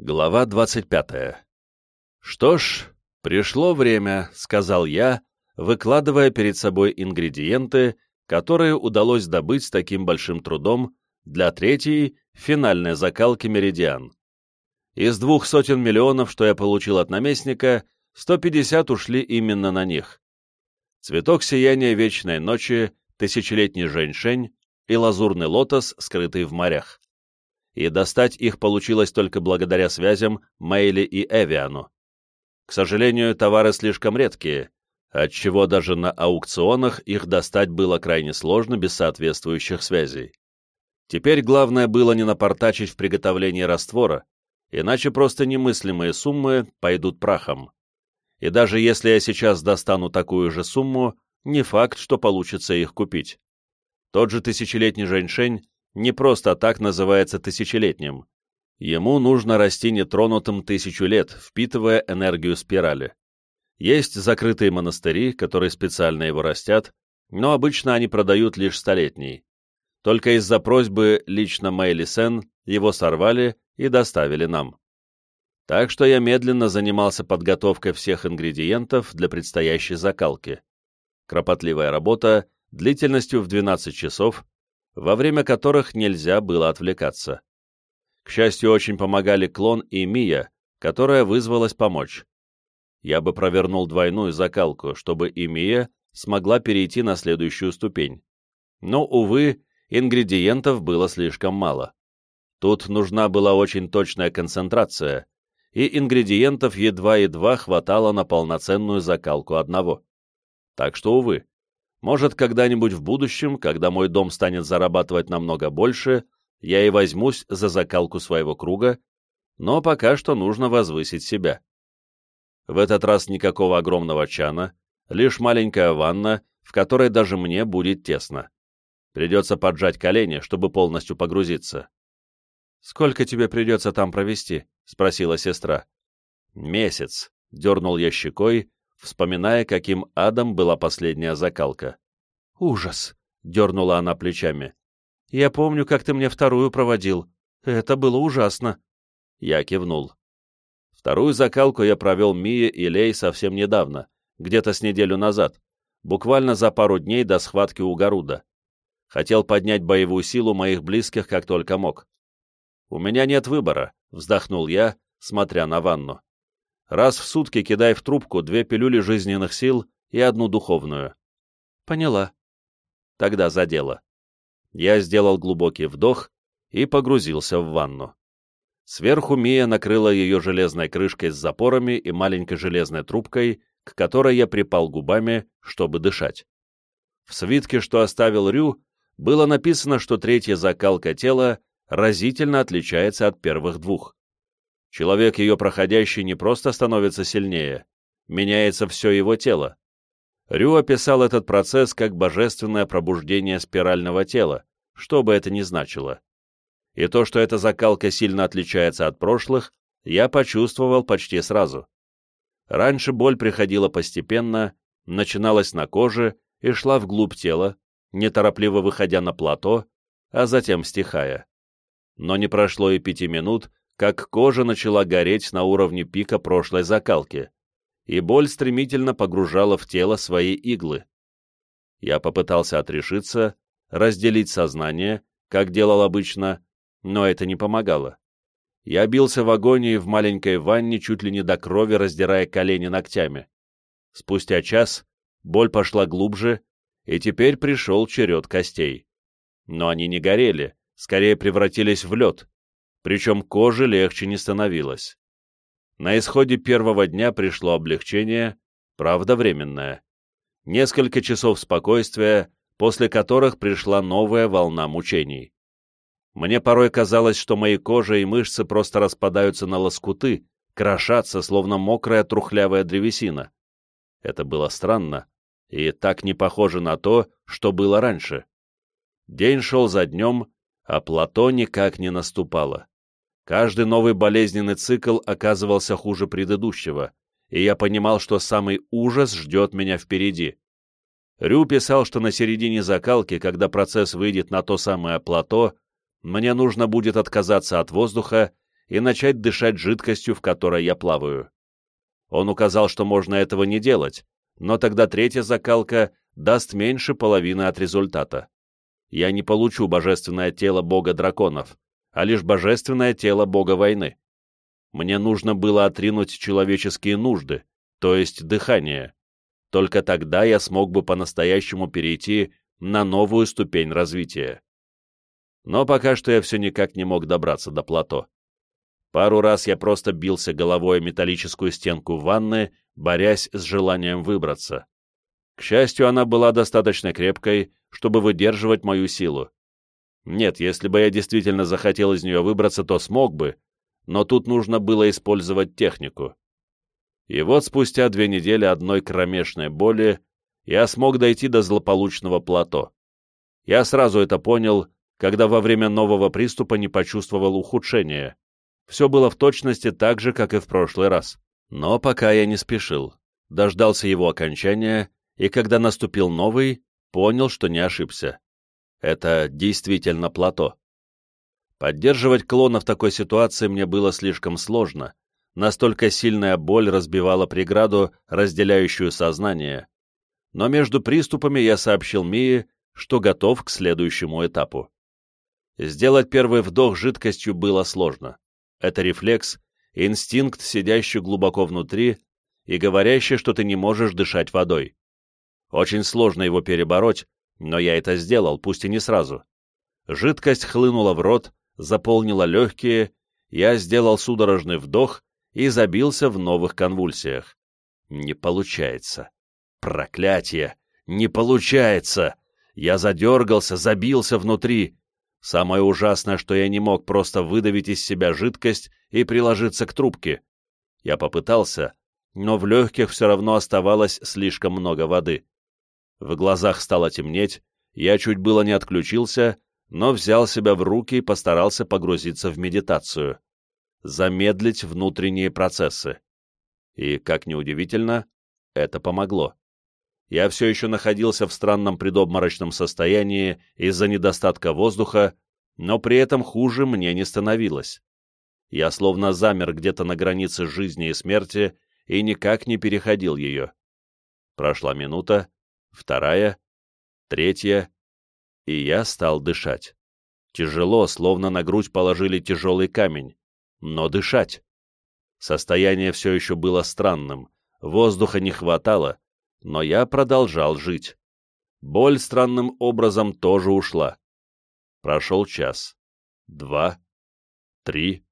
Глава 25. «Что ж, пришло время», — сказал я, выкладывая перед собой ингредиенты, которые удалось добыть с таким большим трудом для третьей, финальной закалки «Меридиан». Из двух сотен миллионов, что я получил от наместника, 150 ушли именно на них. Цветок сияния вечной ночи, тысячелетний женьшень и лазурный лотос, скрытый в морях и достать их получилось только благодаря связям Мейли и Эвиану. К сожалению, товары слишком редкие, отчего даже на аукционах их достать было крайне сложно без соответствующих связей. Теперь главное было не напортачить в приготовлении раствора, иначе просто немыслимые суммы пойдут прахом. И даже если я сейчас достану такую же сумму, не факт, что получится их купить. Тот же тысячелетний женьшень не просто так называется тысячелетним. Ему нужно расти нетронутым тысячу лет, впитывая энергию спирали. Есть закрытые монастыри, которые специально его растят, но обычно они продают лишь столетний. Только из-за просьбы лично Мэйли Сен его сорвали и доставили нам. Так что я медленно занимался подготовкой всех ингредиентов для предстоящей закалки. Кропотливая работа длительностью в 12 часов, во время которых нельзя было отвлекаться. К счастью, очень помогали Клон и Мия, которая вызвалась помочь. Я бы провернул двойную закалку, чтобы и Мия смогла перейти на следующую ступень. Но, увы, ингредиентов было слишком мало. Тут нужна была очень точная концентрация, и ингредиентов едва-едва хватало на полноценную закалку одного. Так что, увы, может, когда-нибудь в будущем, когда мой дом станет зарабатывать намного больше, я и возьмусь за закалку своего круга, но пока что нужно возвысить себя. В этот раз никакого огромного чана, лишь маленькая ванна, в которой даже мне будет тесно. Придется поджать колени, чтобы полностью погрузиться. «Сколько тебе придется там провести?» — спросила сестра. «Месяц», — дернул я щекой, вспоминая, каким адом была последняя закалка. «Ужас!» — дернула она плечами. «Я помню, как ты мне вторую проводил. Это было ужасно». Я кивнул. Вторую закалку я провел Мие и Лей совсем недавно, где-то с неделю назад, буквально за пару дней до схватки у Гаруда. Хотел поднять боевую силу моих близких как только мог. «У меня нет выбора», — вздохнул я, смотря на ванну. Раз в сутки кидай в трубку две пилюли жизненных сил и одну духовную. Поняла. Тогда за дело. Я сделал глубокий вдох и погрузился в ванну. Сверху Мия накрыла ее железной крышкой с запорами и маленькой железной трубкой, к которой я припал губами, чтобы дышать. В свитке, что оставил Рю, было написано, что третья закалка тела разительно отличается от первых двух. Человек, ее проходящий, не просто становится сильнее, меняется все его тело. Рю описал этот процесс как божественное пробуждение спирального тела, что бы это ни значило. И то, что эта закалка сильно отличается от прошлых, я почувствовал почти сразу. Раньше боль приходила постепенно, начиналась на коже и шла вглубь тела, неторопливо выходя на плато, а затем стихая. Но не прошло и пяти минут, как кожа начала гореть на уровне пика прошлой закалки, и боль стремительно погружала в тело свои иглы. Я попытался отрешиться, разделить сознание, как делал обычно, но это не помогало. Я бился в агонии в маленькой ванне, чуть ли не до крови, раздирая колени ногтями. Спустя час боль пошла глубже, и теперь пришел черед костей. Но они не горели, скорее превратились в лед, причем коже легче не становилось. На исходе первого дня пришло облегчение, правда временное. Несколько часов спокойствия, после которых пришла новая волна мучений. Мне порой казалось, что мои кожа и мышцы просто распадаются на лоскуты, крошатся, словно мокрая трухлявая древесина. Это было странно и так не похоже на то, что было раньше. День шел за днем, а плато никак не наступало. Каждый новый болезненный цикл оказывался хуже предыдущего, и я понимал, что самый ужас ждет меня впереди. Рю писал, что на середине закалки, когда процесс выйдет на то самое плато, мне нужно будет отказаться от воздуха и начать дышать жидкостью, в которой я плаваю. Он указал, что можно этого не делать, но тогда третья закалка даст меньше половины от результата. Я не получу божественное тело бога драконов, а лишь божественное тело бога войны. Мне нужно было отринуть человеческие нужды, то есть дыхание. Только тогда я смог бы по-настоящему перейти на новую ступень развития. Но пока что я все никак не мог добраться до плато. Пару раз я просто бился головой о металлическую стенку ванны, борясь с желанием выбраться. К счастью, она была достаточно крепкой, чтобы выдерживать мою силу. Нет, если бы я действительно захотел из нее выбраться, то смог бы, но тут нужно было использовать технику. И вот спустя две недели одной кромешной боли я смог дойти до злополучного плато. Я сразу это понял, когда во время нового приступа не почувствовал ухудшения. Все было в точности так же, как и в прошлый раз. Но пока я не спешил. Дождался его окончания, и когда наступил новый, понял, что не ошибся. Это действительно плато. Поддерживать клона в такой ситуации мне было слишком сложно. Настолько сильная боль разбивала преграду, разделяющую сознание. Но между приступами я сообщил Мии, что готов к следующему этапу. Сделать первый вдох жидкостью было сложно. Это рефлекс, инстинкт, сидящий глубоко внутри и говорящий, что ты не можешь дышать водой. Очень сложно его перебороть, но я это сделал, пусть и не сразу. Жидкость хлынула в рот, заполнила легкие, я сделал судорожный вдох и забился в новых конвульсиях. Не получается. Проклятие! Не получается! Я задергался, забился внутри. Самое ужасное, что я не мог просто выдавить из себя жидкость и приложиться к трубке. Я попытался, но в легких все равно оставалось слишком много воды. В глазах стало темнеть, я чуть было не отключился, но взял себя в руки и постарался погрузиться в медитацию. Замедлить внутренние процессы. И, как ни удивительно, это помогло. Я все еще находился в странном предобморочном состоянии из-за недостатка воздуха, но при этом хуже мне не становилось. Я словно замер где-то на границе жизни и смерти и никак не переходил ее. Прошла минута, вторая, третья, и я стал дышать. Тяжело, словно на грудь положили тяжелый камень, но дышать. Состояние все еще было странным, воздуха не хватало, но я продолжал жить. Боль странным образом тоже ушла. Прошел час, два, три,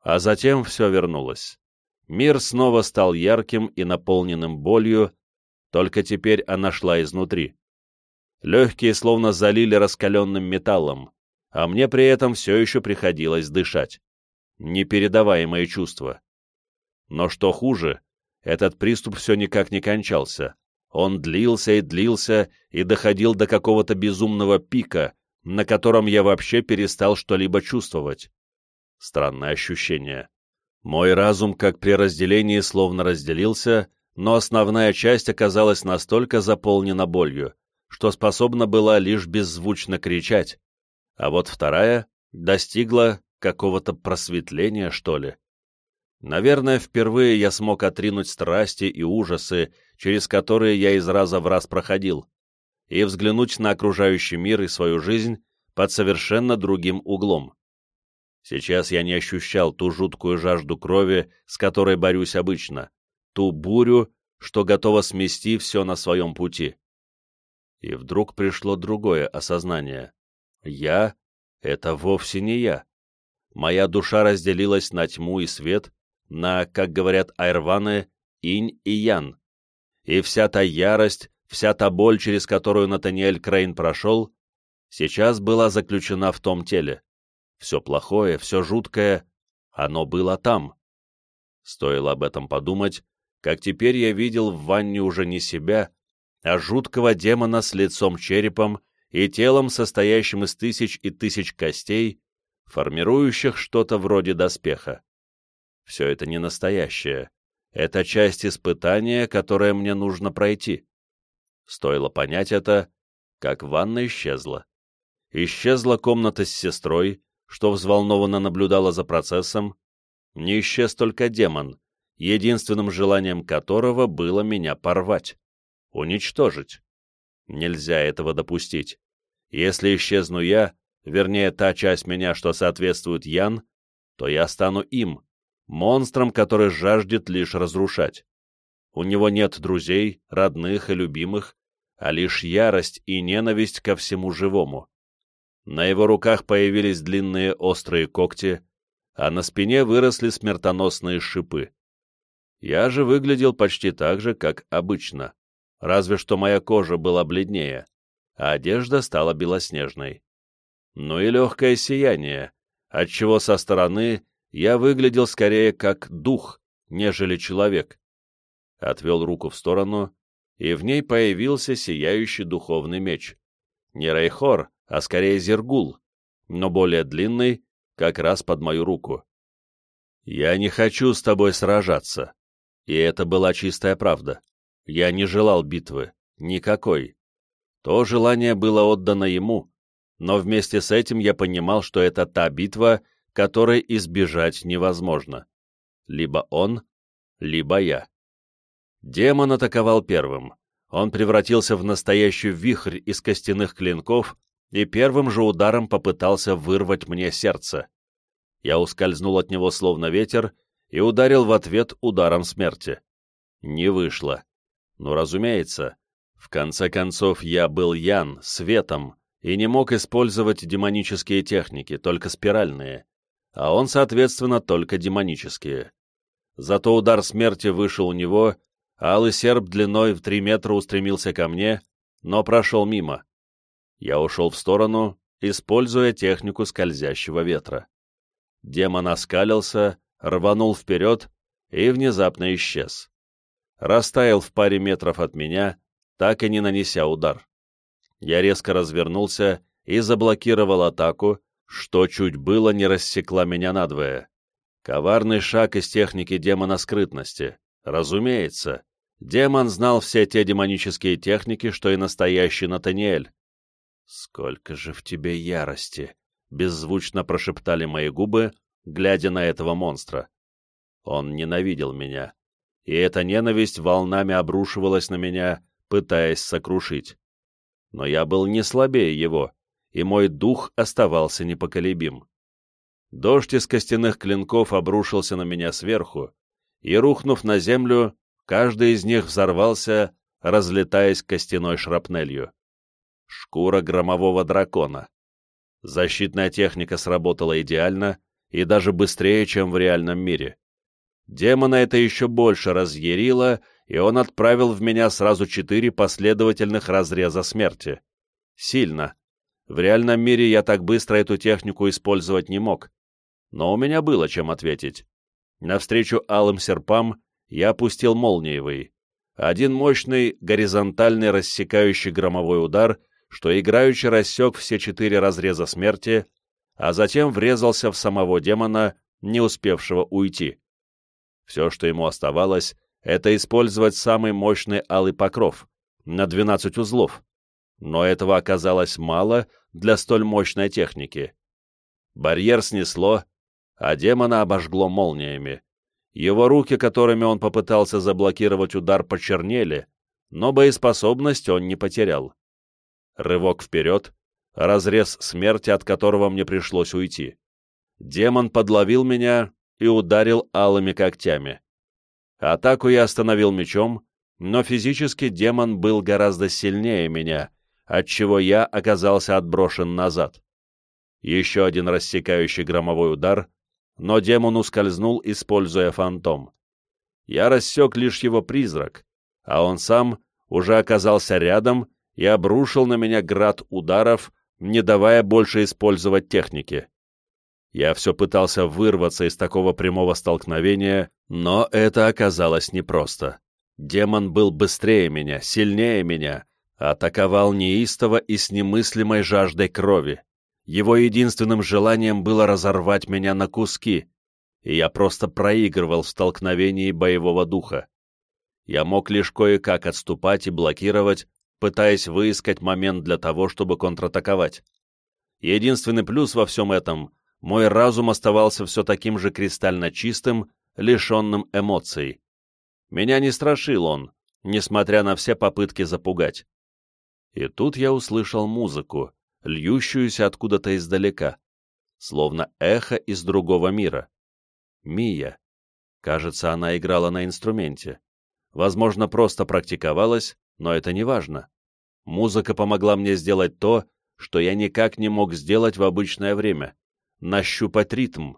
а затем все вернулось. Мир снова стал ярким и наполненным болью, только теперь она шла изнутри. Легкие словно залили раскаленным металлом, а мне при этом все еще приходилось дышать. Непередаваемые чувства. Но что хуже, этот приступ все никак не кончался. Он длился и длился и доходил до какого-то безумного пика, на котором я вообще перестал что-либо чувствовать. Странное ощущение. Мой разум, как при разделении, словно разделился, но основная часть оказалась настолько заполнена болью, что способна была лишь беззвучно кричать, а вот вторая достигла какого-то просветления, что ли. Наверное, впервые я смог отринуть страсти и ужасы, через которые я из раза в раз проходил, и взглянуть на окружающий мир и свою жизнь под совершенно другим углом. Сейчас я не ощущал ту жуткую жажду крови, с которой борюсь обычно, ту бурю, что готова смести все на своем пути. И вдруг пришло другое осознание. Я — это вовсе не я. Моя душа разделилась на тьму и свет, на, как говорят айрваны, инь и ян. И вся та ярость, вся та боль, через которую Натаниэль Крейн прошел, сейчас была заключена в том теле. Все плохое, все жуткое, оно было там. Стоило об этом подумать, как теперь я видел в ванне уже не себя, а жуткого демона с лицом-черепом и телом, состоящим из тысяч и тысяч костей, формирующих что-то вроде доспеха. Все это не настоящее. Это часть испытания, которое мне нужно пройти. Стоило понять это, как ванна исчезла. Исчезла комната с сестрой, что взволнованно наблюдала за процессом, не исчез только демон, единственным желанием которого было меня порвать, уничтожить. Нельзя этого допустить. Если исчезну я, вернее, та часть меня, что соответствует Ян, то я стану им, монстром, который жаждет лишь разрушать. У него нет друзей, родных и любимых, а лишь ярость и ненависть ко всему живому. На его руках появились длинные острые когти, а на спине выросли смертоносные шипы. Я же выглядел почти так же, как обычно, разве что моя кожа была бледнее, а одежда стала белоснежной. Ну и легкое сияние, отчего со стороны я выглядел скорее как дух, нежели человек. Отвел руку в сторону, и в ней появился сияющий духовный меч. Не Рейхор, а скорее Зергул, но более длинный, как раз под мою руку. «Я не хочу с тобой сражаться». И это была чистая правда. Я не желал битвы. Никакой. То желание было отдано ему, но вместе с этим я понимал, что это та битва, которой избежать невозможно. Либо он, либо я. Демон атаковал первым. Он превратился в настоящий вихрь из костяных клинков и первым же ударом попытался вырвать мне сердце. Я ускользнул от него словно ветер и ударил в ответ ударом смерти. Не вышло. Ну, разумеется. В конце концов, я был Ян, светом, и не мог использовать демонические техники, только спиральные, а он, соответственно, только демонические. Зато удар смерти вышел у него, а алый серп длиной в три метра устремился ко мне, но прошел мимо. Я ушел в сторону, используя технику скользящего ветра. Демон оскалился, рванул вперед и внезапно исчез. Растаял в паре метров от меня, так и не нанеся удар. Я резко развернулся и заблокировал атаку, что чуть было не рассекла меня надвое. Коварный шаг из техники демона скрытности. Разумеется, демон знал все те демонические техники, что и настоящий Натаниэль. «Сколько же в тебе ярости!» — беззвучно прошептали мои губы, глядя на этого монстра. Он ненавидел меня, и эта ненависть волнами обрушивалась на меня, пытаясь сокрушить. Но я был не слабее его, и мой дух оставался непоколебим. Дождь из костяных клинков обрушился на меня сверху, и, рухнув на землю, каждый из них взорвался, разлетаясь костяной шрапнелью. Шкура громового дракона. Защитная техника сработала идеально и даже быстрее, чем в реальном мире. Демона это еще больше разъярило, и он отправил в меня сразу четыре последовательных разреза смерти. Сильно. В реальном мире я так быстро эту технику использовать не мог. Но у меня было чем ответить. Навстречу алым серпам я опустил молниевый. Один мощный, горизонтальный, рассекающий громовой удар что играючи рассек все четыре разреза смерти, а затем врезался в самого демона, не успевшего уйти. Все, что ему оставалось, это использовать самый мощный алый покров на 12 узлов, но этого оказалось мало для столь мощной техники. Барьер снесло, а демона обожгло молниями. Его руки, которыми он попытался заблокировать удар, почернели, но боеспособность он не потерял. Рывок вперед, разрез смерти, от которого мне пришлось уйти. Демон подловил меня и ударил алыми когтями. Атаку я остановил мечом, но физически демон был гораздо сильнее меня, отчего я оказался отброшен назад. Еще один рассекающий громовой удар, но демон ускользнул, используя фантом. Я рассек лишь его призрак, а он сам уже оказался рядом и обрушил на меня град ударов, не давая больше использовать техники. Я все пытался вырваться из такого прямого столкновения, но это оказалось непросто. Демон был быстрее меня, сильнее меня, атаковал неистово и с немыслимой жаждой крови. Его единственным желанием было разорвать меня на куски, и я просто проигрывал в столкновении боевого духа. Я мог лишь кое-как отступать и блокировать, пытаясь выискать момент для того, чтобы контратаковать. Единственный плюс во всем этом — мой разум оставался все таким же кристально чистым, лишенным эмоций. Меня не страшил он, несмотря на все попытки запугать. И тут я услышал музыку, льющуюся откуда-то издалека, словно эхо из другого мира. Мия. Кажется, она играла на инструменте. Возможно, просто практиковалась, но это не важно. Музыка помогла мне сделать то, что я никак не мог сделать в обычное время — нащупать ритм.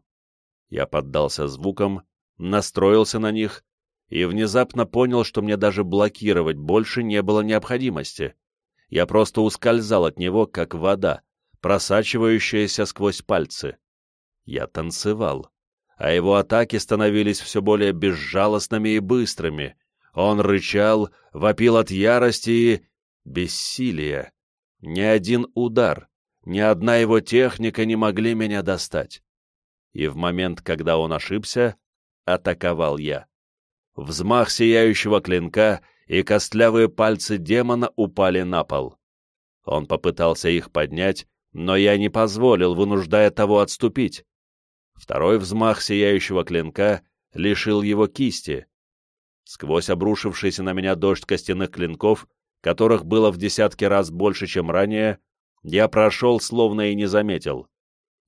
Я поддался звукам, настроился на них и внезапно понял, что мне даже блокировать больше не было необходимости. Я просто ускользал от него, как вода, просачивающаяся сквозь пальцы. Я танцевал, а его атаки становились все более безжалостными и быстрыми. Он рычал, вопил от ярости и... бессилия. Ни один удар, ни одна его техника не могли меня достать. И в момент, когда он ошибся, атаковал я. Взмах сияющего клинка, и костлявые пальцы демона упали на пол. Он попытался их поднять, но я не позволил, вынуждая того отступить. Второй взмах сияющего клинка лишил его кисти. Сквозь обрушившийся на меня дождь костяных клинков, которых было в десятки раз больше, чем ранее, я прошел, словно и не заметил.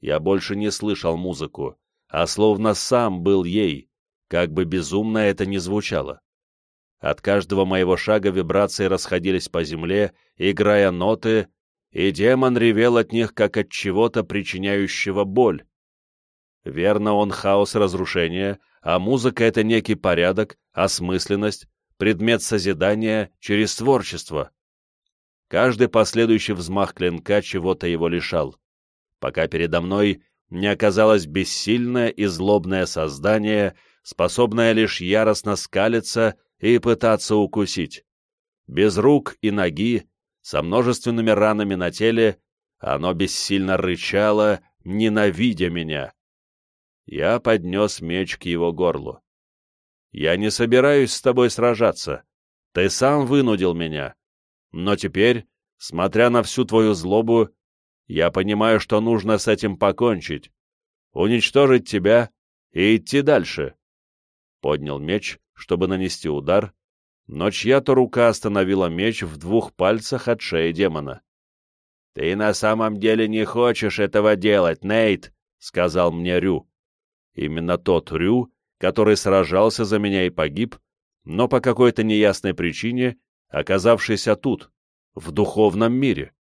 Я больше не слышал музыку, а словно сам был ей, как бы безумно это ни звучало. От каждого моего шага вибрации расходились по земле, играя ноты, и демон ревел от них, как от чего-то причиняющего боль. Верно, он хаос разрушения, а музыка — это некий порядок, осмысленность, предмет созидания через творчество. Каждый последующий взмах клинка чего-то его лишал, пока передо мной не оказалось бессильное и злобное создание, способное лишь яростно скалиться и пытаться укусить. Без рук и ноги, со множественными ранами на теле, оно бессильно рычало, ненавидя меня. Я поднес меч к его горлу. «Я не собираюсь с тобой сражаться. Ты сам вынудил меня. Но теперь, смотря на всю твою злобу, я понимаю, что нужно с этим покончить, уничтожить тебя и идти дальше». Поднял меч, чтобы нанести удар, но чья-то рука остановила меч в двух пальцах от шеи демона. «Ты на самом деле не хочешь этого делать, Нейт», — сказал мне Рю. Именно тот Рю, который сражался за меня и погиб, но по какой-то неясной причине оказавшийся тут, в духовном мире.